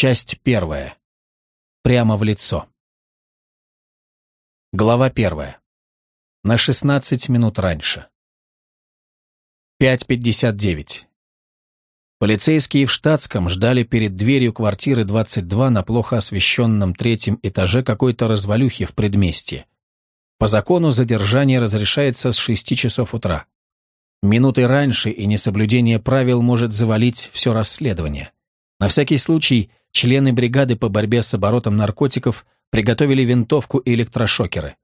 Часть первая. Прямо в лицо. Глава первая. На 16 минут раньше. 5.59. Полицейские в штатском ждали перед дверью квартиры 22 на плохо освещенном третьем этаже какой-то развалюхи в предместье. По закону задержание разрешается с 6 часов утра. Минуты раньше и несоблюдение правил может завалить все расследование. На всякий случай члены бригады по борьбе с оборотом наркотиков приготовили винтовку и электрошокеры.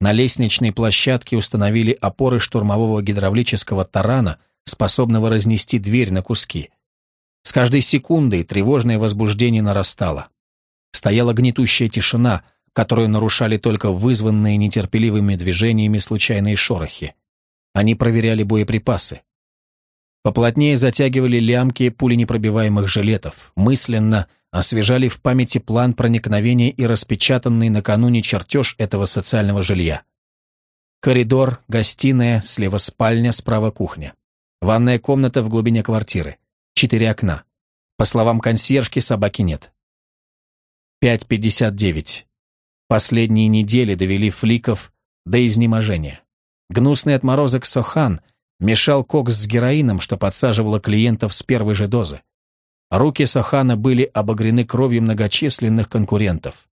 На лестничной площадке установили опоры штурмового гидравлического тарана, способного разнести дверь на куски. С каждой секундой тревожное возбуждение нарастало. Стояла гнетущая тишина, которую нарушали только вызванные нетерпеливыми движениями случайные шорохи. Они проверяли боеприпасы. Поплотнее затягивали лямки пуленепробиваемых жилетов, мысленно освежали в памяти план проникновения и распечатанный накануне чертеж этого социального жилья. Коридор, гостиная, слева спальня, справа кухня. Ванная комната в глубине квартиры. Четыре окна. По словам консьержки, собаки нет. 5.59. Последние недели довели фликов до изнеможения. Гнусный отморозок Сохан мешал кокс с героином, что подсаживало клиентов с первой же дозы. Руки Сохана были обогрены кровью многочисленных конкурентов.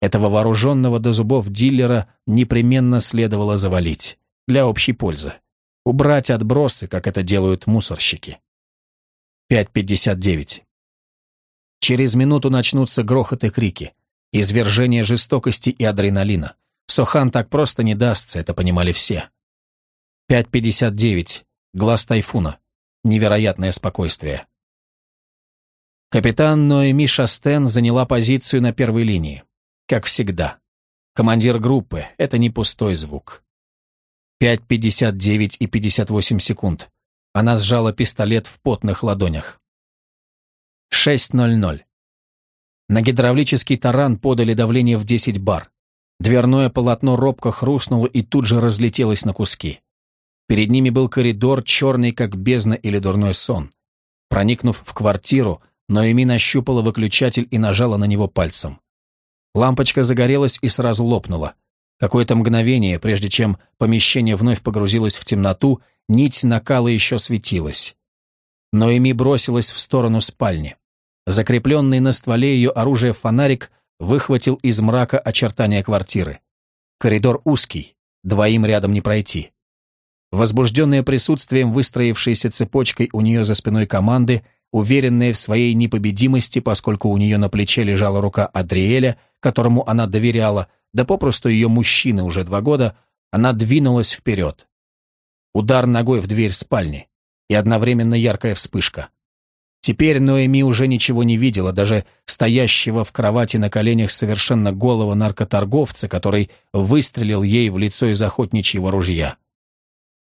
Этого вооруженного до зубов дилера непременно следовало завалить. Для общей пользы. Убрать отбросы, как это делают мусорщики. 5.59. Через минуту начнутся грохот и крики. Извержение жестокости и адреналина. Сохан так просто не дастся, это понимали все. 5.59. Глаз тайфуна. Невероятное спокойствие. Капитан Ноэми Шастен заняла позицию на первой линии. Как всегда. Командир группы — это не пустой звук. 5.59 и 58 секунд. Она сжала пистолет в потных ладонях. 6.00. На гидравлический таран подали давление в 10 бар. Дверное полотно робко хрустнуло и тут же разлетелось на куски. Перед ними был коридор, черный, как бездна или дурной сон. Проникнув в квартиру, Ноэми нащупала выключатель и нажала на него пальцем. Лампочка загорелась и сразу лопнула. Какое-то мгновение, прежде чем помещение вновь погрузилось в темноту, нить накала еще светилась. Ноэми бросилась в сторону спальни. Закрепленный на стволе ее оружия фонарик выхватил из мрака очертания квартиры. Коридор узкий, двоим рядом не пройти. Возбужденная присутствием выстроившейся цепочкой у нее за спиной команды, уверенная в своей непобедимости, поскольку у нее на плече лежала рука Адриэля, которому она доверяла, да попросту ее мужчины уже два года, она двинулась вперед. Удар ногой в дверь спальни и одновременно яркая вспышка. Теперь Ноэми уже ничего не видела, даже стоящего в кровати на коленях совершенно голого наркоторговца, который выстрелил ей в лицо из охотничьего ружья.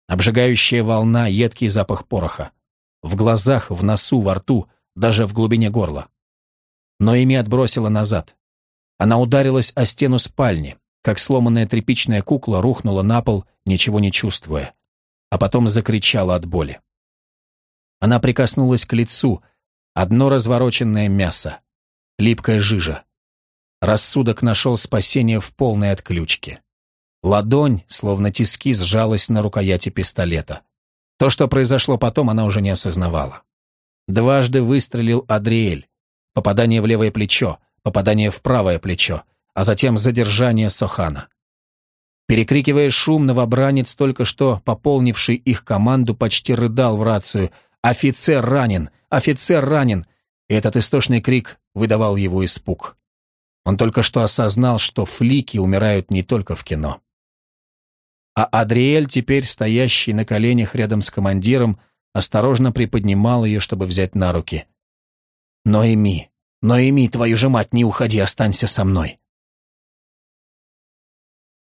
Обжигающая волна, едкий запах пороха. В глазах, в носу, во рту, даже в глубине горла. Но ими отбросила назад. Она ударилась о стену спальни, как сломанная тряпичная кукла рухнула на пол, ничего не чувствуя, а потом закричала от боли. Она прикоснулась к лицу, одно развороченное мясо, липкая жижа. Рассудок нашел спасение в полной отключке. Ладонь, словно тиски, сжалась на рукояти пистолета. То, что произошло потом, она уже не осознавала. Дважды выстрелил Адриэль. Попадание в левое плечо, попадание в правое плечо, а затем задержание Сохана. Перекрикивая шум, новобранец, только что пополнивший их команду, почти рыдал в рацию «Офицер ранен! Офицер ранен!» И этот истошный крик выдавал его испуг. Он только что осознал, что флики умирают не только в кино а Адриэль, теперь стоящий на коленях рядом с командиром, осторожно приподнимал ее, чтобы взять на руки. «Ноэми, Ноэми, твою же мать, не уходи, останься со мной!»